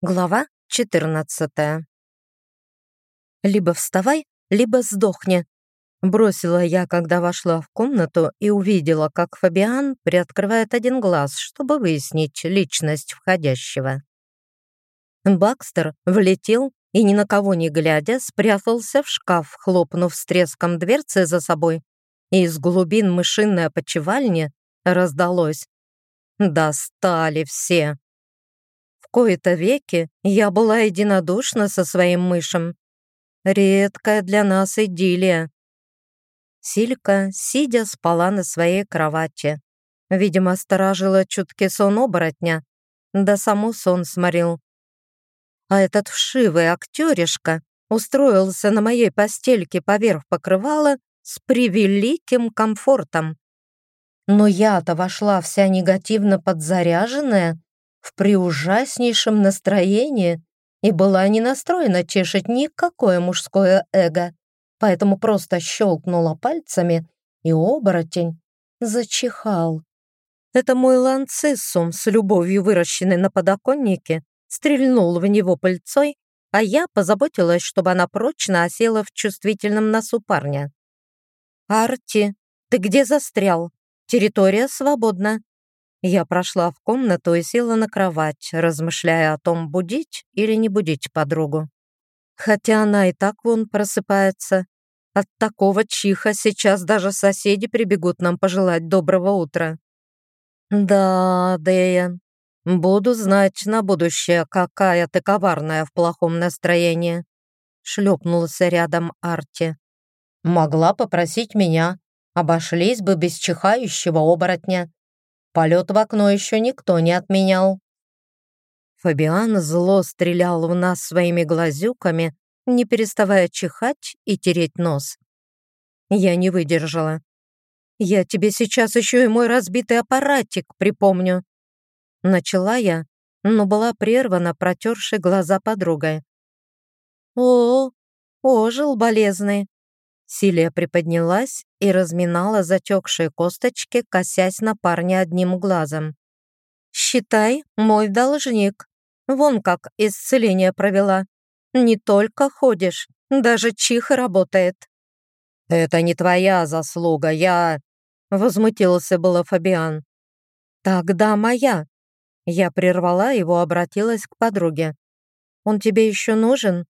Глава 14 «Либо вставай, либо сдохни», — бросила я, когда вошла в комнату и увидела, как Фабиан приоткрывает один глаз, чтобы выяснить личность входящего. Бакстер влетел и, ни на кого не глядя, спрятался в шкаф, хлопнув с треском дверцы за собой, и из глубин мышиной опочивальни раздалось «Достали все!» Кои-то веки я была единодушна со своим мышем. Редкая для нас идиллия. Силька, сидя, спала на своей кровати. Видимо, сторожила чуткий сон оборотня, да саму сон сморил. А этот вшивый актеришка устроился на моей постельке поверх покрывала с превеликим комфортом. Но я-то вошла вся негативно подзаряженная, в приужаснейшем настроении и была не настроена чешить никакое мужское эго, поэтому просто щелкнула пальцами, и оборотень зачихал. Это мой ланциссум с любовью выращенный на подоконнике стрельнул в него пыльцой, а я позаботилась, чтобы она прочно осела в чувствительном носу парня. «Арти, ты где застрял? Территория свободна», я прошла в комнату и села на кровать, размышляя о том, будить или не будить подругу. Хотя она и так вон просыпается. От такого чиха сейчас даже соседи прибегут нам пожелать доброго утра. Да, Дэя, буду знать на будущее, какая ты коварная в плохом настроении. Шлепнулся рядом Арти. Могла попросить меня. Обошлись бы без чихающего оборотня. Полет в окно еще никто не отменял. Фабиан зло стрелял в нас своими глазюками, не переставая чихать и тереть нос. Я не выдержала. «Я тебе сейчас еще и мой разбитый аппаратик припомню». Начала я, но была прервана протершей глаза подругой. «О, ожил болезный. Силия приподнялась и разминала затекшие косточки, косясь на парня одним глазом. «Считай, мой должник. Вон как исцеление провела. Не только ходишь, даже чих работает». «Это не твоя заслуга, я...» Возмутился было Фабиан. «Тогда моя». Я прервала его, обратилась к подруге. «Он тебе еще нужен?»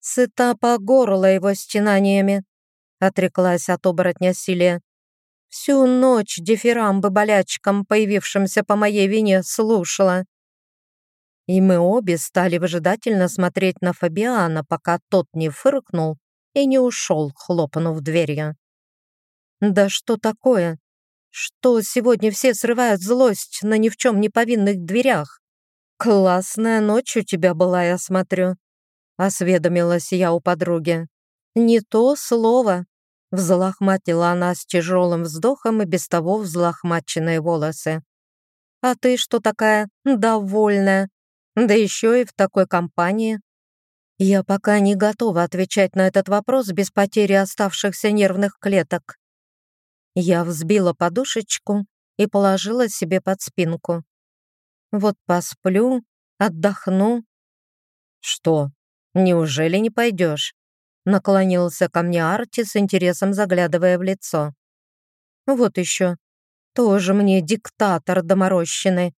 Сыта по горло его стенаниями отреклась от оборотня Силия. Всю ночь дифирамбы болячкам, появившимся по моей вине, слушала. И мы обе стали выжидательно смотреть на Фабиана, пока тот не фыркнул и не ушел, хлопнув дверью. «Да что такое? Что сегодня все срывают злость на ни в чем не повинных дверях? Классная ночь у тебя была, я смотрю», — осведомилась я у подруги. «Не то слово», Взлохматила она с тяжелым вздохом и без того взлохмаченные волосы. «А ты что такая довольная? Да еще и в такой компании?» Я пока не готова отвечать на этот вопрос без потери оставшихся нервных клеток. Я взбила подушечку и положила себе под спинку. Вот посплю, отдохну. Что, неужели не пойдешь? Наклонился ко мне Арти с интересом, заглядывая в лицо. «Вот еще. Тоже мне диктатор доморощенный».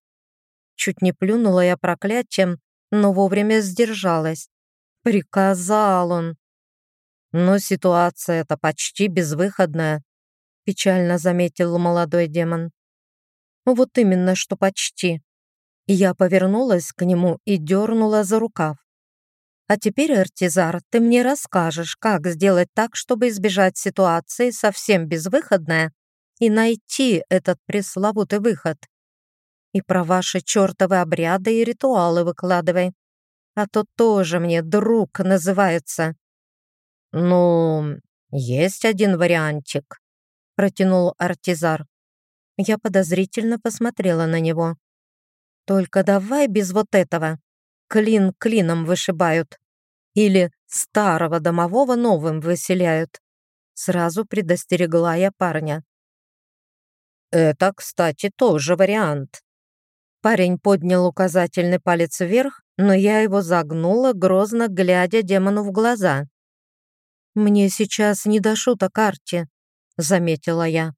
Чуть не плюнула я проклятием, но вовремя сдержалась. Приказал он. Но ситуация эта почти безвыходная, печально заметил молодой демон. Вот именно, что почти. Я повернулась к нему и дернула за рукав. А теперь, Артизар, ты мне расскажешь, как сделать так, чтобы избежать ситуации совсем безвыходная и найти этот пресловутый выход. И про ваши чертовы обряды и ритуалы выкладывай. А то тоже мне друг называется. Ну, есть один вариантик, протянул Артизар. Я подозрительно посмотрела на него. Только давай без вот этого клин клином вышибают. Или старого домового новым выселяют. Сразу предостерегла я парня. Это, кстати, тоже вариант. Парень поднял указательный палец вверх но я его загнула, грозно глядя демону в глаза. «Мне сейчас не до шуток, Арти», — заметила я.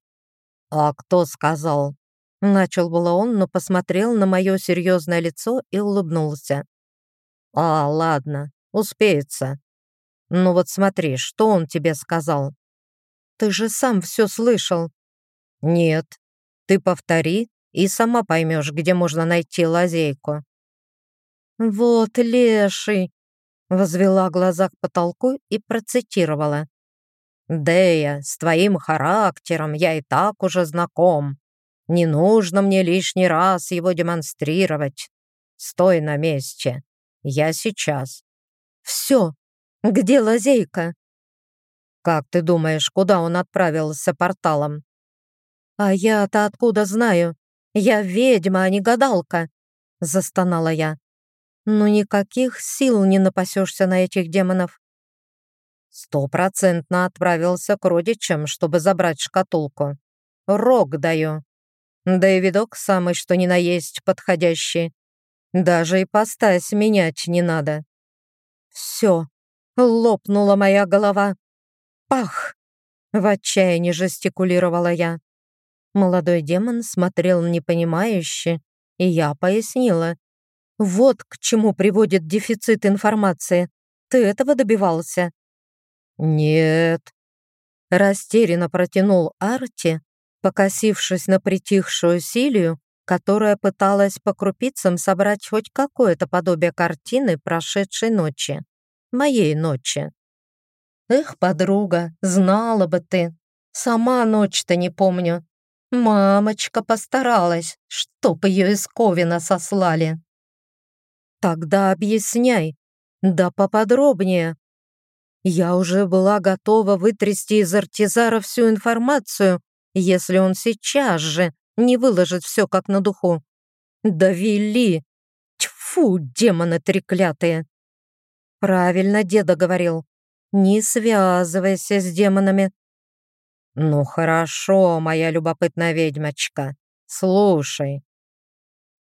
«А кто сказал?» Начал было он, но посмотрел на мое серьезное лицо и улыбнулся. «А, ладно, успеется. Ну вот смотри, что он тебе сказал?» «Ты же сам все слышал». «Нет, ты повтори и сама поймешь, где можно найти лазейку». «Вот леший!» — возвела глаза к потолку и процитировала. «Дея, с твоим характером я и так уже знаком. Не нужно мне лишний раз его демонстрировать. Стой на месте. Я сейчас». «Все. Где лазейка?» «Как ты думаешь, куда он отправился порталом?» «А я-то откуда знаю? Я ведьма, а не гадалка!» — застонала я. «Ну никаких сил не напасешься на этих демонов». Стопроцентно отправился к родичам, чтобы забрать шкатулку. Рог даю. Да и видок самый что ни на есть подходящий. Даже и постась менять не надо. Все, лопнула моя голова. Пах! В отчаянии жестикулировала я. Молодой демон смотрел непонимающе, и я пояснила. «Вот к чему приводит дефицит информации. Ты этого добивался?» «Нет», — растерянно протянул Арти, покосившись на притихшую Силию, которая пыталась по крупицам собрать хоть какое-то подобие картины прошедшей ночи. Моей ночи. «Эх, подруга, знала бы ты. Сама ночь-то не помню. Мамочка постаралась, чтоб ее из Ковина сослали. Тогда объясняй, да поподробнее. Я уже была готова вытрясти из артизара всю информацию, если он сейчас же не выложит все как на духу. Довели. Тьфу, демоны треклятые. Правильно деда говорил. Не связывайся с демонами. «Ну хорошо, моя любопытная ведьмочка, слушай».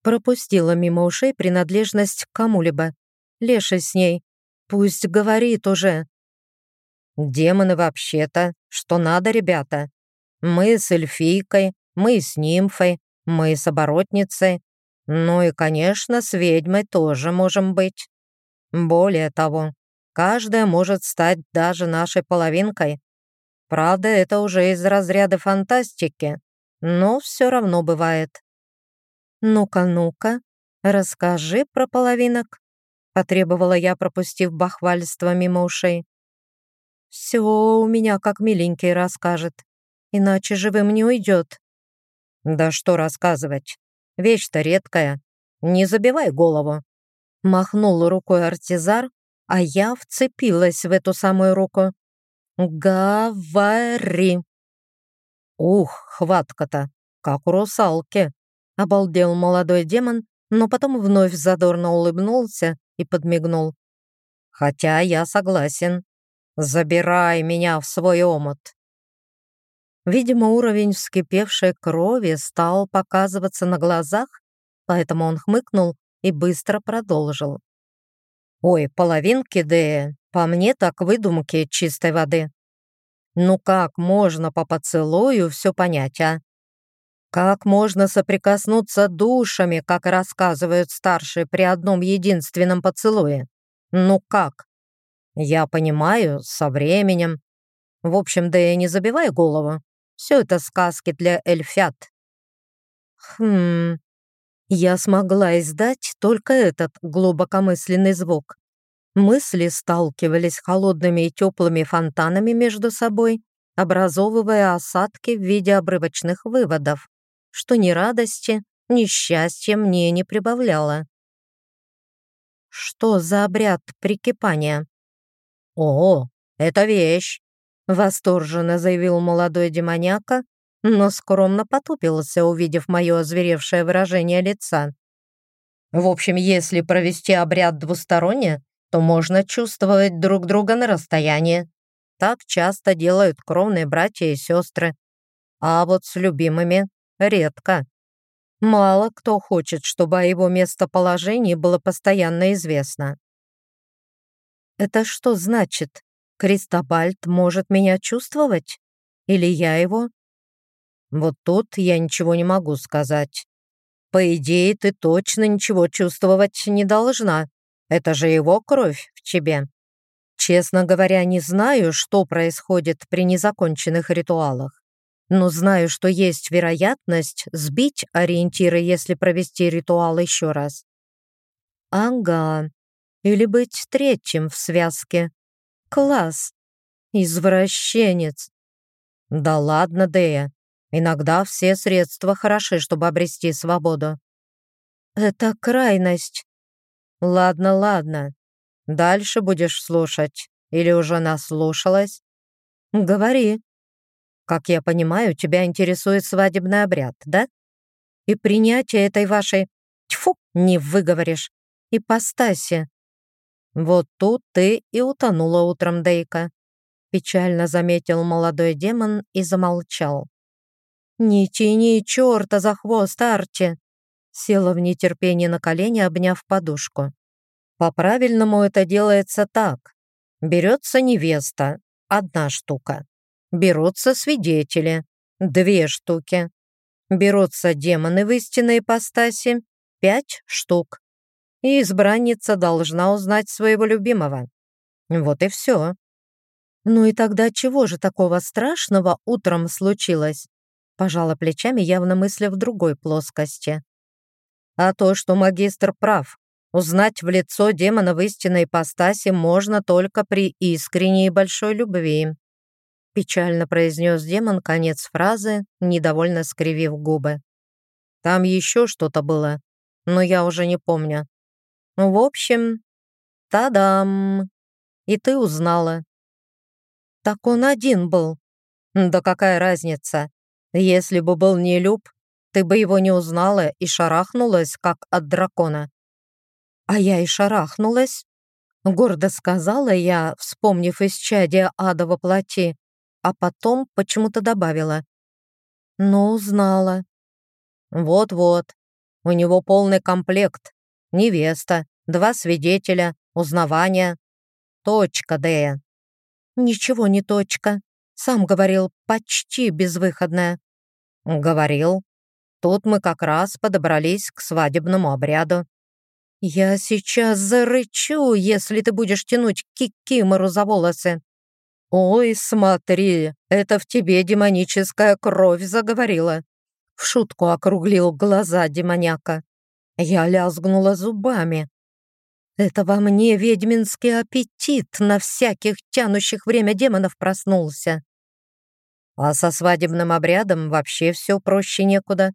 Пропустила мимо ушей принадлежность к кому-либо. Леший с ней. Пусть говорит уже. Демоны вообще-то, что надо, ребята. Мы с эльфийкой, мы с нимфой, мы с оборотницей. Ну и, конечно, с ведьмой тоже можем быть. Более того, каждая может стать даже нашей половинкой. Правда, это уже из разряда фантастики, но все равно бывает. «Ну-ка, ну-ка, расскажи про половинок», — потребовала я, пропустив бахвальство мимо ушей. «Все у меня как миленький расскажет, иначе живым не уйдет». «Да что рассказывать, вещь-то редкая, не забивай голову», — махнул рукой артизар, а я вцепилась в эту самую руку. «Говори!» «Ух, хватка-то, как у русалки!» Обалдел молодой демон, но потом вновь задорно улыбнулся и подмигнул. «Хотя я согласен. Забирай меня в свой омут!» Видимо, уровень вскипевшей крови стал показываться на глазах, поэтому он хмыкнул и быстро продолжил. «Ой, половинки Дея, по мне так выдумки чистой воды. Ну как можно по поцелую все понять, а? Как можно соприкоснуться душами, как рассказывают старшие при одном единственном поцелуе? Ну как? Я понимаю, со временем. В общем, да не забивай голову. Все это сказки для эльфят. Хм, я смогла издать только этот глубокомысленный звук. Мысли сталкивались холодными и теплыми фонтанами между собой, образовывая осадки в виде обрывочных выводов, что ни радости, ни счастья мне не прибавляло. Что за обряд прикипания? «О, это вещь!» — восторженно заявил молодой демоняка, но скромно потупился, увидев мое озверевшее выражение лица. «В общем, если провести обряд двусторонне, то можно чувствовать друг друга на расстоянии. Так часто делают кровные братья и сестры. А вот с любимыми редко. Мало кто хочет, чтобы о его местоположении было постоянно известно. Это что значит? Кристобальд может меня чувствовать? Или я его? Вот тут я ничего не могу сказать. По идее, ты точно ничего чувствовать не должна. Это же его кровь в тебе. Честно говоря, не знаю, что происходит при незаконченных ритуалах но знаю, что есть вероятность сбить ориентиры, если провести ритуал еще раз. Ага, или быть третьим в связке. Класс. Извращенец. Да ладно, Дея. Иногда все средства хороши, чтобы обрести свободу. Это крайность. Ладно, ладно. Дальше будешь слушать. Или уже наслушалась? Говори. Как я понимаю, тебя интересует свадебный обряд, да? И принятие этой вашей... Тьфу, не выговоришь. Ипостаси. Вот тут ты и утонула утром, Дейка. Печально заметил молодой демон и замолчал. «Не тяни черта за хвост, Арти!» Села в нетерпении на колени, обняв подушку. «По-правильному это делается так. Берется невеста, одна штука. Берутся свидетели, две штуки. Берутся демоны в истинной ипостаси, пять штук. И избранница должна узнать своего любимого. Вот и все. Ну и тогда чего же такого страшного утром случилось? Пожала плечами, явно мысля в другой плоскости. А то, что магистр прав. Узнать в лицо демона в истинной ипостаси можно только при искренней большой любви печально произнес демон конец фразы, недовольно скривив губы. Там еще что-то было, но я уже не помню. В общем, та-дам! И ты узнала. Так он один был. Да какая разница? Если бы был не Люб, ты бы его не узнала и шарахнулась, как от дракона. А я и шарахнулась. Гордо сказала я, вспомнив исчадие ада во плоти, а потом почему-то добавила. «Ну, узнала». «Вот-вот, у него полный комплект. Невеста, два свидетеля, узнавание. Точка, Дея». «Ничего не точка. Сам говорил, почти безвыходная». «Говорил. Тут мы как раз подобрались к свадебному обряду». «Я сейчас зарычу, если ты будешь тянуть кикимору за волосы». «Ой, смотри, это в тебе демоническая кровь заговорила!» В шутку округлил глаза демоняка. Я лязгнула зубами. Это во мне ведьминский аппетит на всяких тянущих время демонов проснулся. А со свадебным обрядом вообще все проще некуда.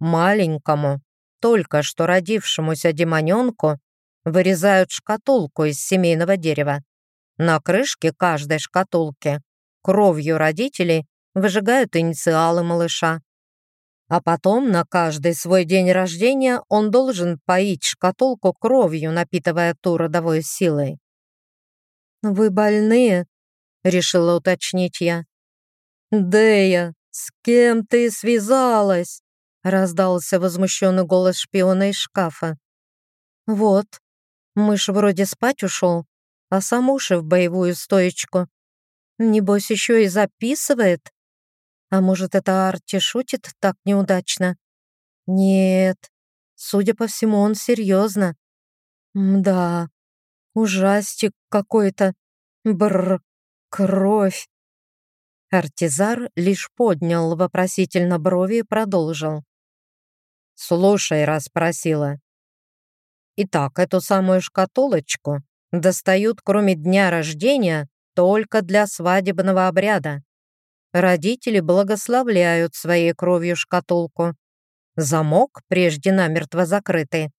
Маленькому, только что родившемуся демоненку вырезают шкатулку из семейного дерева. На крышке каждой шкатулки кровью родителей выжигают инициалы малыша. А потом на каждый свой день рождения он должен поить шкатулку кровью, напитывая ту родовой силой. «Вы больные?» — решила уточнить я. «Дея, с кем ты связалась?» — раздался возмущенный голос шпиона из шкафа. «Вот, мышь вроде спать ушел, а сам уши в боевую стоечку. Небось, еще и записывает. А может, это Арти шутит так неудачно? Нет, судя по всему, он серьезно. Да, ужастик какой-то. Бррр, кровь. Артизар лишь поднял вопросительно брови и продолжил. «Слушай, раз просила. Итак, эту самую шкатулочку достают кроме дня рождения только для свадебного обряда. Родители благословляют своей кровью шкатулку. Замок, прежде намертво закрытый,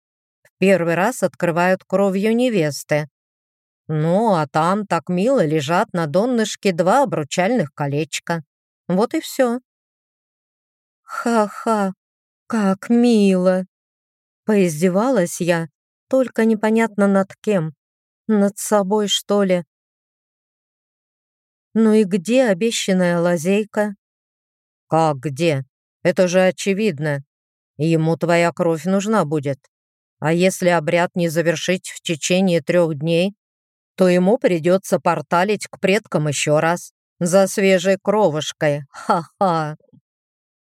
в первый раз открывают кровью невесты. Ну, а там так мило лежат на донышке два обручальных колечка. Вот и все. Ха-ха, как мило. Поиздевалась я, только непонятно над кем. Над собой, что ли? Ну и где обещанная лазейка? Как где? Это же очевидно. ему твоя кровь нужна будет. А если обряд не завершить в течение трех дней, то ему придется порталить к предкам еще раз, за свежей кровушкой. Ха-ха!»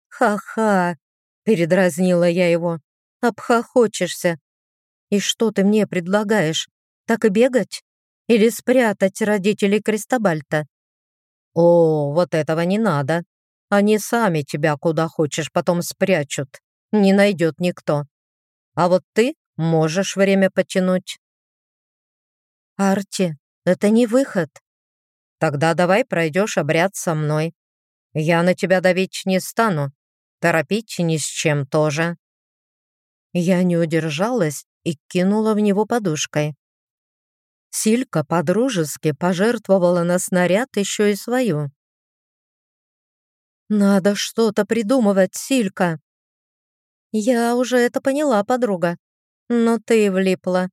«Ха-ха!» — передразнила я его. «Обхохочешься. И что ты мне предлагаешь? Так и бегать? Или спрятать родителей Кристобальта?» «О, вот этого не надо. Они сами тебя куда хочешь потом спрячут. Не найдет никто. А вот ты можешь время потянуть». «Арти, это не выход». «Тогда давай пройдешь обряд со мной. Я на тебя давить не стану. Торопить ни с чем тоже». Я не удержалась и кинула в него подушкой. Силька подружески пожертвовала на снаряд еще и свою. «Надо что-то придумывать, Силька!» «Я уже это поняла, подруга. Но ты влипла.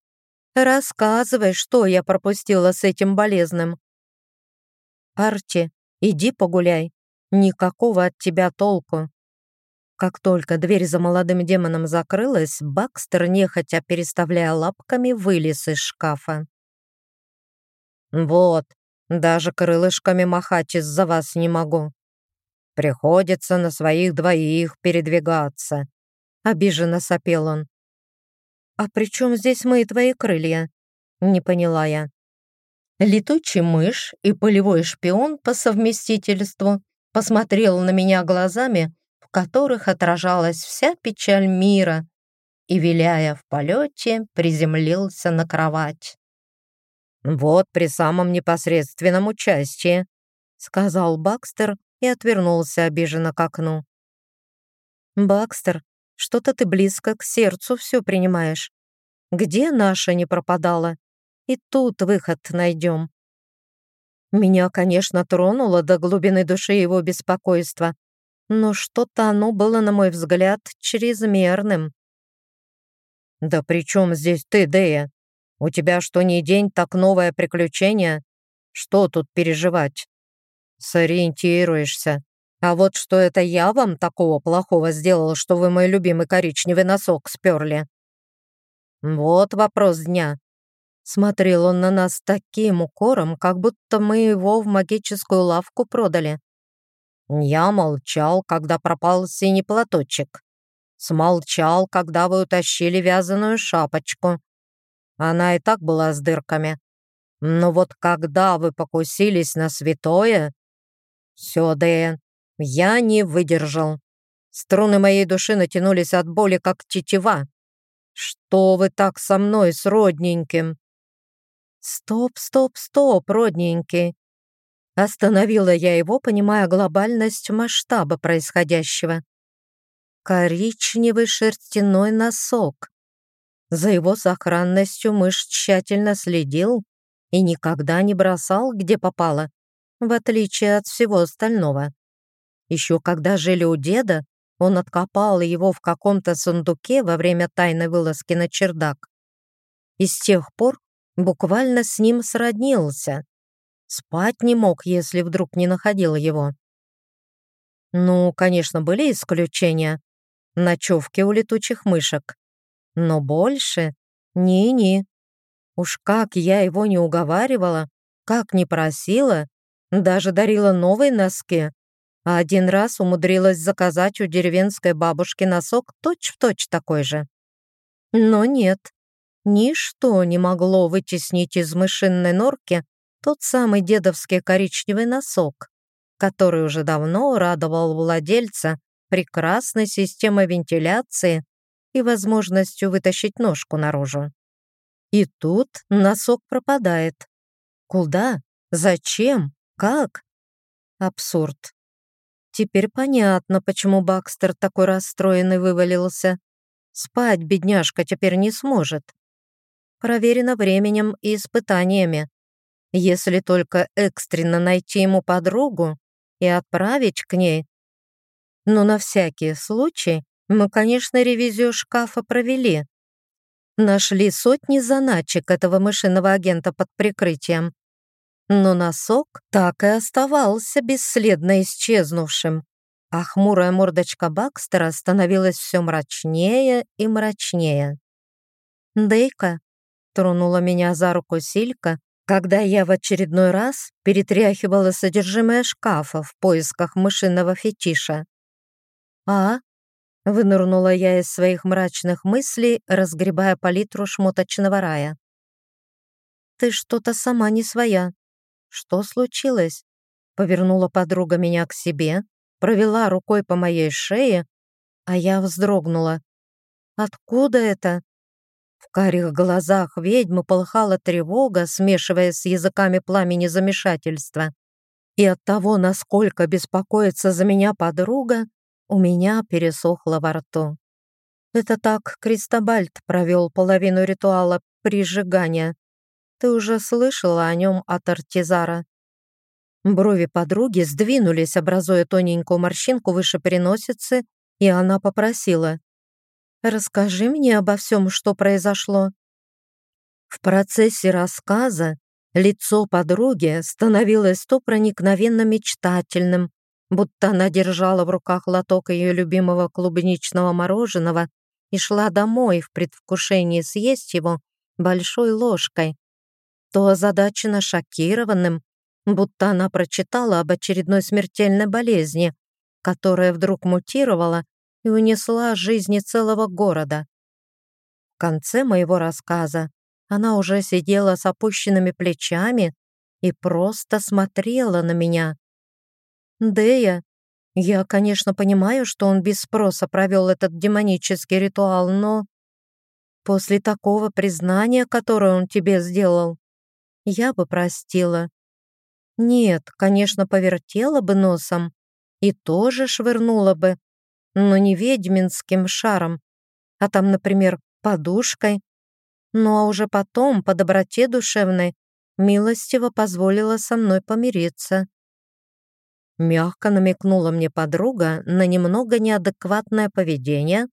Рассказывай, что я пропустила с этим болезным». «Арчи, иди погуляй. Никакого от тебя толку». Как только дверь за молодым демоном закрылась, Бакстер, нехотя переставляя лапками, вылез из шкафа. «Вот, даже крылышками махать из-за вас не могу. Приходится на своих двоих передвигаться», — обиженно сопел он. «А при чем здесь мои твои крылья?» — не поняла я. Летучий мышь и полевой шпион по совместительству посмотрел на меня глазами, в которых отражалась вся печаль мира, и, виляя в полете, приземлился на кровать. «Вот при самом непосредственном участии», — сказал Бакстер и отвернулся обиженно к окну. «Бакстер, что-то ты близко к сердцу все принимаешь. Где наша не пропадала? И тут выход найдем». Меня, конечно, тронуло до глубины души его беспокойство, но что-то оно было, на мой взгляд, чрезмерным. «Да при чем здесь ты, Дея? У тебя что ни день, так новое приключение? Что тут переживать? Сориентируешься. А вот что это я вам такого плохого сделал, что вы мой любимый коричневый носок сперли? Вот вопрос дня. Смотрел он на нас таким укором, как будто мы его в магическую лавку продали. Я молчал, когда пропал синий платочек. Смолчал, когда вы утащили вязаную шапочку. Она и так была с дырками. Но вот когда вы покусились на святое... Все, Дэн, я не выдержал. Струны моей души натянулись от боли, как тетива. Что вы так со мной, с родненьким? Стоп, стоп, стоп, родненький. Остановила я его, понимая глобальность масштаба происходящего. Коричневый шерстяной носок. За его сохранностью мышь тщательно следил и никогда не бросал, где попало, в отличие от всего остального. Еще когда жили у деда, он откопал его в каком-то сундуке во время тайной вылазки на чердак. И с тех пор буквально с ним сроднился. Спать не мог, если вдруг не находил его. Ну, конечно, были исключения. Ночевки у летучих мышек. Но больше ни-ни. Уж как я его не уговаривала, как не просила, даже дарила новые носки. А один раз умудрилась заказать у деревенской бабушки носок точь-в-точь точь такой же. Но нет, ничто не могло вытеснить из мышинной норки тот самый дедовский коричневый носок, который уже давно радовал владельца прекрасной системой вентиляции и возможностью вытащить ножку наружу. И тут носок пропадает. Куда? Зачем? Как? Абсурд. Теперь понятно, почему Бакстер такой расстроенный вывалился. Спать бедняжка теперь не сможет. Проверено временем и испытаниями. Если только экстренно найти ему подругу и отправить к ней. Но на всякий случай мы, конечно, ревизию шкафа провели. Нашли сотни заначек этого мышиного агента под прикрытием. Но носок так и оставался бесследно исчезнувшим. а хмурая мордочка Бакстера становилась все мрачнее и мрачнее. «Дейка», — тронула меня за руку Силька, когда я в очередной раз перетряхивала содержимое шкафа в поисках мышиного фетиша. «А?» — вынырнула я из своих мрачных мыслей, разгребая палитру шмоточного рая. «Ты что-то сама не своя. Что случилось?» Повернула подруга меня к себе, провела рукой по моей шее, а я вздрогнула. «Откуда это?» В карих глазах ведьмы полыхала тревога, смешиваясь с языками пламени замешательства. И от того, насколько беспокоится за меня подруга, у меня пересохло во рту. Это так Кристобальд провел половину ритуала прижигания. Ты уже слышала о нем от Артизара? Брови подруги сдвинулись, образуя тоненькую морщинку выше переносицы, и она попросила. «Расскажи мне обо всем, что произошло». В процессе рассказа лицо подруги становилось то проникновенно мечтательным, будто она держала в руках лоток ее любимого клубничного мороженого и шла домой в предвкушении съесть его большой ложкой, то озадаченно шокированным, будто она прочитала об очередной смертельной болезни, которая вдруг мутировала и унесла жизни целого города. В конце моего рассказа она уже сидела с опущенными плечами и просто смотрела на меня. «Дея, я, конечно, понимаю, что он без спроса провел этот демонический ритуал, но после такого признания, которое он тебе сделал, я бы простила. Нет, конечно, повертела бы носом и тоже швырнула бы, но не ведьминским шаром, а там, например, подушкой. Ну а уже потом, по доброте душевной, милостиво позволила со мной помириться. Мягко намекнула мне подруга на немного неадекватное поведение,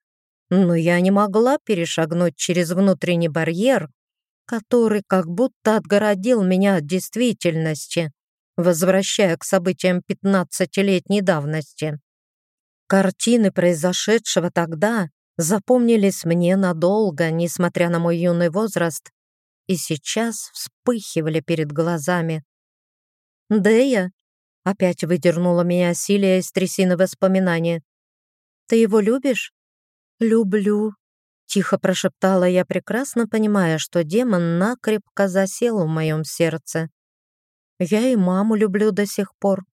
но я не могла перешагнуть через внутренний барьер, который как будто отгородил меня от действительности возвращая к событиям пятнадцатилетней давности. Картины произошедшего тогда запомнились мне надолго, несмотря на мой юный возраст, и сейчас вспыхивали перед глазами. «Дея?» — опять выдернула меня Силия из трясины воспоминания. «Ты его любишь?» «Люблю», — тихо прошептала я, прекрасно понимая, что демон накрепко засел в моем сердце. Я и маму люблю до сих пор.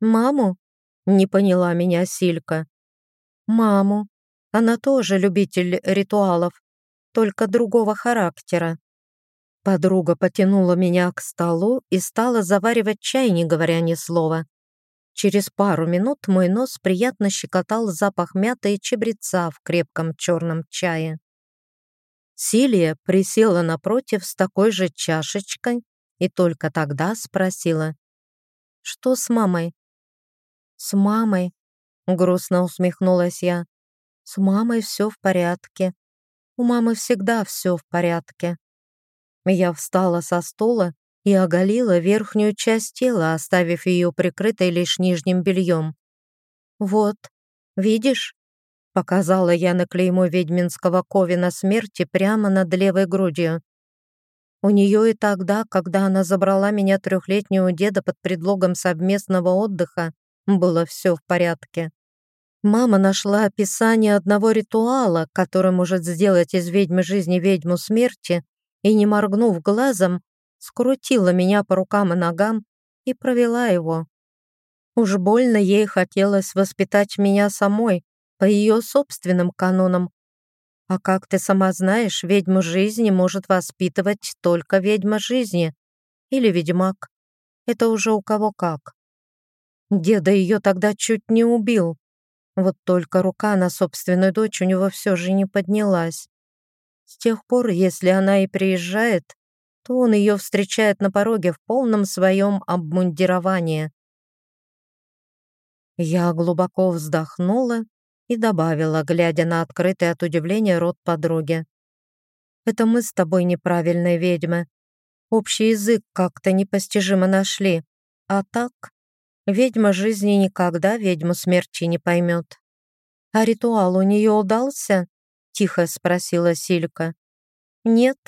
Маму? Не поняла меня Силька. Маму. Она тоже любитель ритуалов, только другого характера. Подруга потянула меня к столу и стала заваривать чай, не говоря ни слова. Через пару минут мой нос приятно щекотал запах мяты и чебреца в крепком черном чае. Силия присела напротив с такой же чашечкой и только тогда спросила, «Что с мамой?» «С мамой», — грустно усмехнулась я. «С мамой все в порядке. У мамы всегда все в порядке». Я встала со стула и оголила верхнюю часть тела, оставив ее прикрытой лишь нижним бельем. «Вот, видишь?» — показала я на клеймо ведьминского ковина смерти прямо над левой грудью. У нее и тогда, когда она забрала меня трехлетнего деда под предлогом совместного отдыха, было все в порядке. Мама нашла описание одного ритуала, который может сделать из ведьмы жизни ведьму смерти, и, не моргнув глазом, скрутила меня по рукам и ногам и провела его. Уж больно ей хотелось воспитать меня самой, по ее собственным канонам, а как ты сама знаешь, ведьму жизни может воспитывать только ведьма жизни или ведьмак. Это уже у кого как. Деда ее тогда чуть не убил. Вот только рука на собственную дочь у него все же не поднялась. С тех пор, если она и приезжает, то он ее встречает на пороге в полном своем обмундировании. Я глубоко вздохнула и добавила, глядя на открытый от удивления рот подруги. «Это мы с тобой неправильные ведьмы. Общий язык как-то непостижимо нашли. А так, Ведьма жизни никогда ведьму смерти не поймет. «А ритуал у нее удался?» — тихо спросила Силька. «Нет».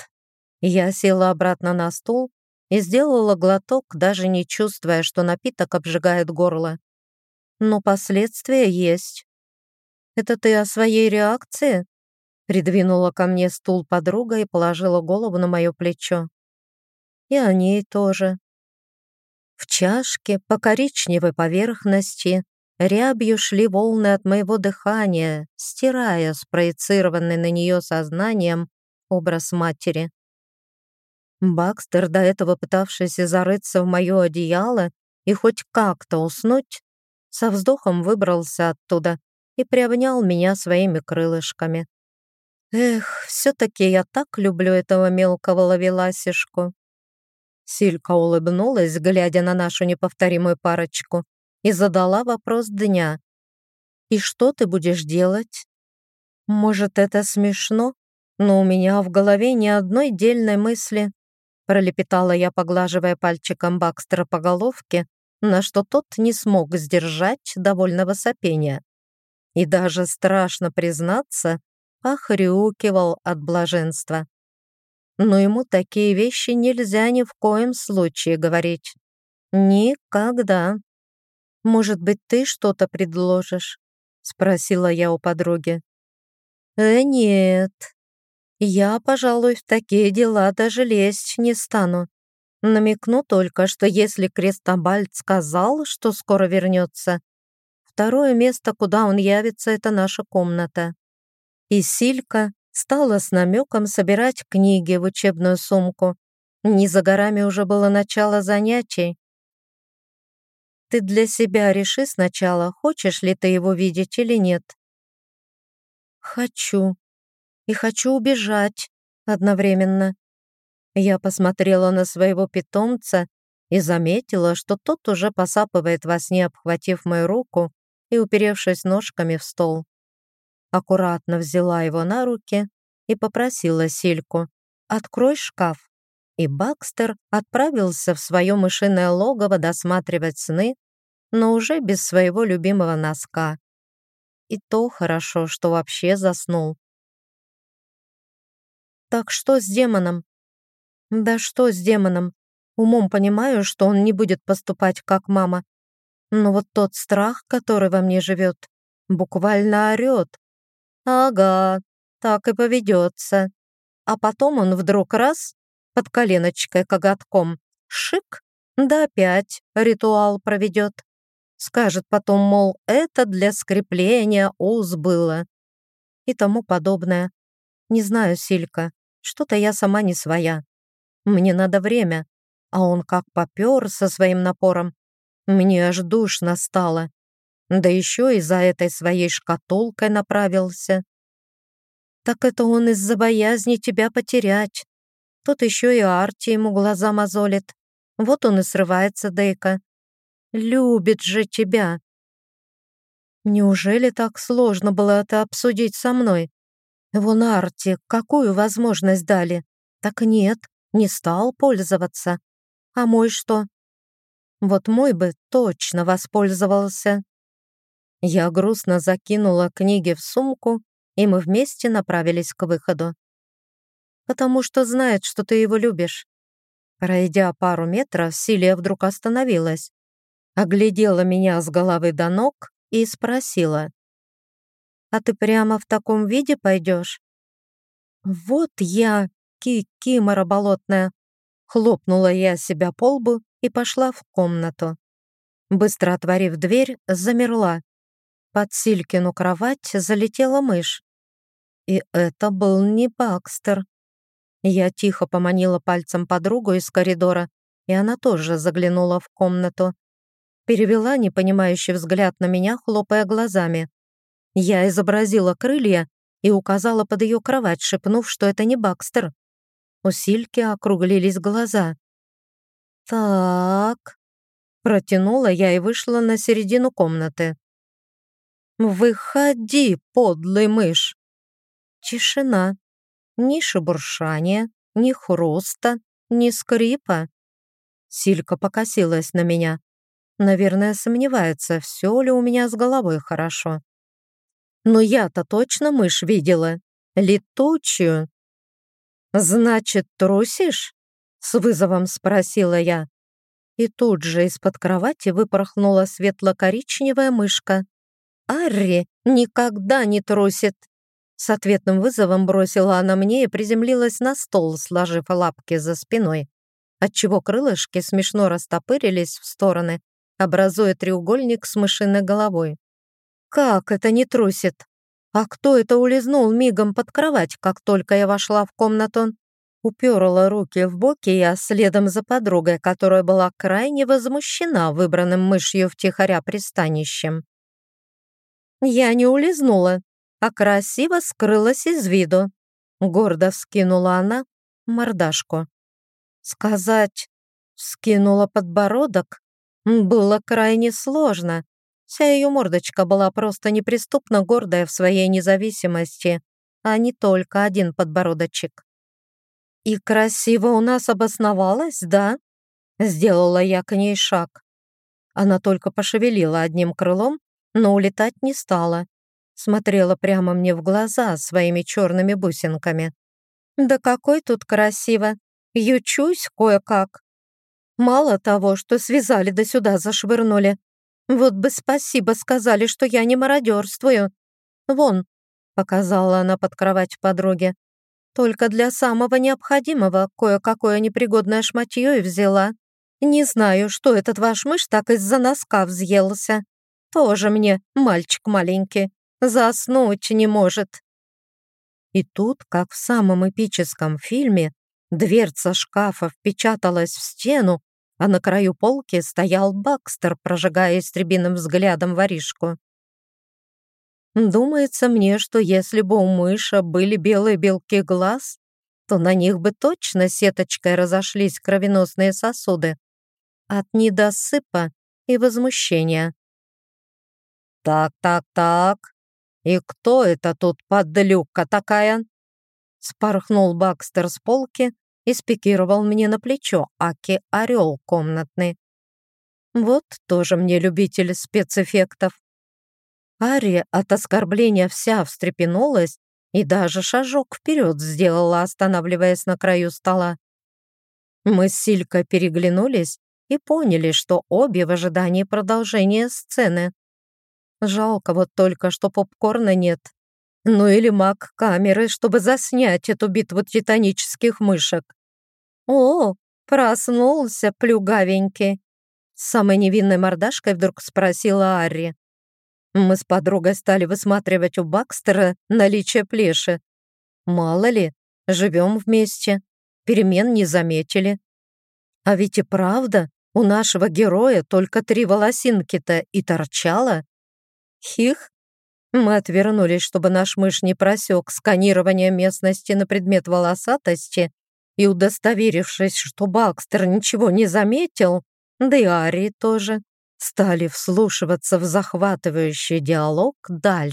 Я села обратно на стул и сделала глоток, даже не чувствуя, что напиток обжигает горло. Но последствия есть. «Это ты о своей реакции?» Придвинула ко мне стул подруга и положила голову на мое плечо. И о ней тоже. В чашке по коричневой поверхности рябью шли волны от моего дыхания, стирая спроецированный на нее сознанием образ матери. Бакстер, до этого пытавшийся зарыться в мое одеяло и хоть как-то уснуть, со вздохом выбрался оттуда и приобнял меня своими крылышками. Эх, все-таки я так люблю этого мелкого ловеласишку. Силька улыбнулась, глядя на нашу неповторимую парочку, и задала вопрос дня. «И что ты будешь делать?» «Может, это смешно, но у меня в голове ни одной дельной мысли», пролепетала я, поглаживая пальчиком Бакстера по головке, на что тот не смог сдержать довольного сопения. И даже страшно признаться, охрюкивал от блаженства но ему такие вещи нельзя ни в коем случае говорить. Никогда. «Может быть, ты что-то предложишь?» — спросила я у подруги. «Э, нет. Я, пожалуй, в такие дела даже лезть не стану. Намекну только, что если Крестобальд сказал, что скоро вернется, второе место, куда он явится, это наша комната. И Силька стала с намеком собирать книги в учебную сумку. Не за горами уже было начало занятий. Ты для себя реши сначала, хочешь ли ты его видеть или нет. Хочу. И хочу убежать одновременно. Я посмотрела на своего питомца и заметила, что тот уже посапывает во сне, обхватив мою руку и уперевшись ножками в стол аккуратно взяла его на руки и попросила Сильку «Открой шкаф». И Бакстер отправился в свое мышиное логово досматривать сны, но уже без своего любимого носка. И то хорошо, что вообще заснул. «Так что с демоном?» «Да что с демоном? Умом понимаю, что он не будет поступать как мама. Но вот тот страх, который во мне живет, буквально орет, Ага, так и поведется. А потом он вдруг раз, под коленочкой коготком, шик, да опять ритуал проведет. Скажет потом, мол, это для скрепления уз было. И тому подобное. Не знаю, Силька, что-то я сама не своя. Мне надо время, а он как попер со своим напором. Мне аж душно стало. Да еще и за этой своей шкатулкой направился. Так это он из-за боязни тебя потерять. Тут еще и Арти ему глаза мозолит. Вот он и срывается, Дейка. Любит же тебя. Неужели так сложно было это обсудить со мной? Вон Арти, какую возможность дали? Так нет, не стал пользоваться. А мой что? Вот мой бы точно воспользовался. Я грустно закинула книги в сумку, и мы вместе направились к выходу. «Потому что знает, что ты его любишь». Пройдя пару метров, Силия вдруг остановилась, оглядела меня с головы до ног и спросила. «А ты прямо в таком виде пойдешь?» «Вот я, кикимора болотная!» Хлопнула я себя по лбу и пошла в комнату. Быстро отворив дверь, замерла. Под Силькину кровать залетела мышь. И это был не Бакстер. Я тихо поманила пальцем подругу из коридора, и она тоже заглянула в комнату. Перевела непонимающий взгляд на меня, хлопая глазами. Я изобразила крылья и указала под ее кровать, шепнув, что это не Бакстер. У Сильки округлились глаза. «Так...» Протянула я и вышла на середину комнаты. «Выходи, подлый мышь!» Тишина. Ни шебуршания, ни хруста, ни скрипа. Силька покосилась на меня. Наверное, сомневается, все ли у меня с головой хорошо. Но я-то точно мышь видела. Летучую. «Значит, трусишь?» — с вызовом спросила я. И тут же из-под кровати выпорхнула светло-коричневая мышка. «Арри никогда не трусит!» С ответным вызовом бросила она мне и приземлилась на стол, сложив лапки за спиной, отчего крылышки смешно растопырились в стороны, образуя треугольник с мышиной головой. «Как это не трусит? А кто это улизнул мигом под кровать, как только я вошла в комнату?» Уперла руки в боки я следом за подругой, которая была крайне возмущена выбранным мышью втихаря пристанищем. Я не улизнула, а красиво скрылась из виду. Гордо вскинула она мордашку. Сказать «скинула подбородок» было крайне сложно. Вся ее мордочка была просто неприступно гордая в своей независимости, а не только один подбородочек. «И красиво у нас обосновалась, да?» Сделала я к ней шаг. Она только пошевелила одним крылом, но улетать не стала. Смотрела прямо мне в глаза своими черными бусинками. «Да какой тут красиво! Ючусь кое-как. Мало того, что связали да сюда зашвырнули. Вот бы спасибо сказали, что я не мародерствую. Вон, показала она под кровать подруге. Только для самого необходимого кое-какое непригодное шматье и взяла. Не знаю, что этот ваш мышь так из-за носка взъелся. Тоже мне мальчик маленький. Заснуть не может. И тут, как в самом эпическом фильме, дверца шкафа впечаталась в стену, а на краю полки стоял Бакстер, прожигая истребиным взглядом воришку. Думается мне, что если бы у мыша были белые белки глаз, то на них бы точно сеточкой разошлись кровеносные сосуды от недосыпа и возмущения. «Так, так, так, и кто это тут подлюка такая?» Спорхнул Бакстер с полки и спикировал мне на плечо Аки-орел комнатный. Вот тоже мне любитель спецэффектов. Ария от оскорбления вся встрепенулась и даже шажок вперед сделала, останавливаясь на краю стола. Мы с Силькой переглянулись и поняли, что обе в ожидании продолжения сцены. Жалко вот только, что попкорна нет. Ну или маг камеры, чтобы заснять эту битву титанических мышек. О, проснулся плюгавенький. С самой невинной мордашкой вдруг спросила Арри. Мы с подругой стали высматривать у Бакстера наличие плеши. Мало ли, живем вместе, перемен не заметили. А ведь и правда, у нашего героя только три волосинки-то и торчало. Хих. Мы отвернулись, чтобы наш мышь не просек сканирование местности на предмет волосатости и, удостоверившись, что Бакстер ничего не заметил, да и Ари тоже, стали вслушиваться в захватывающий диалог дальше.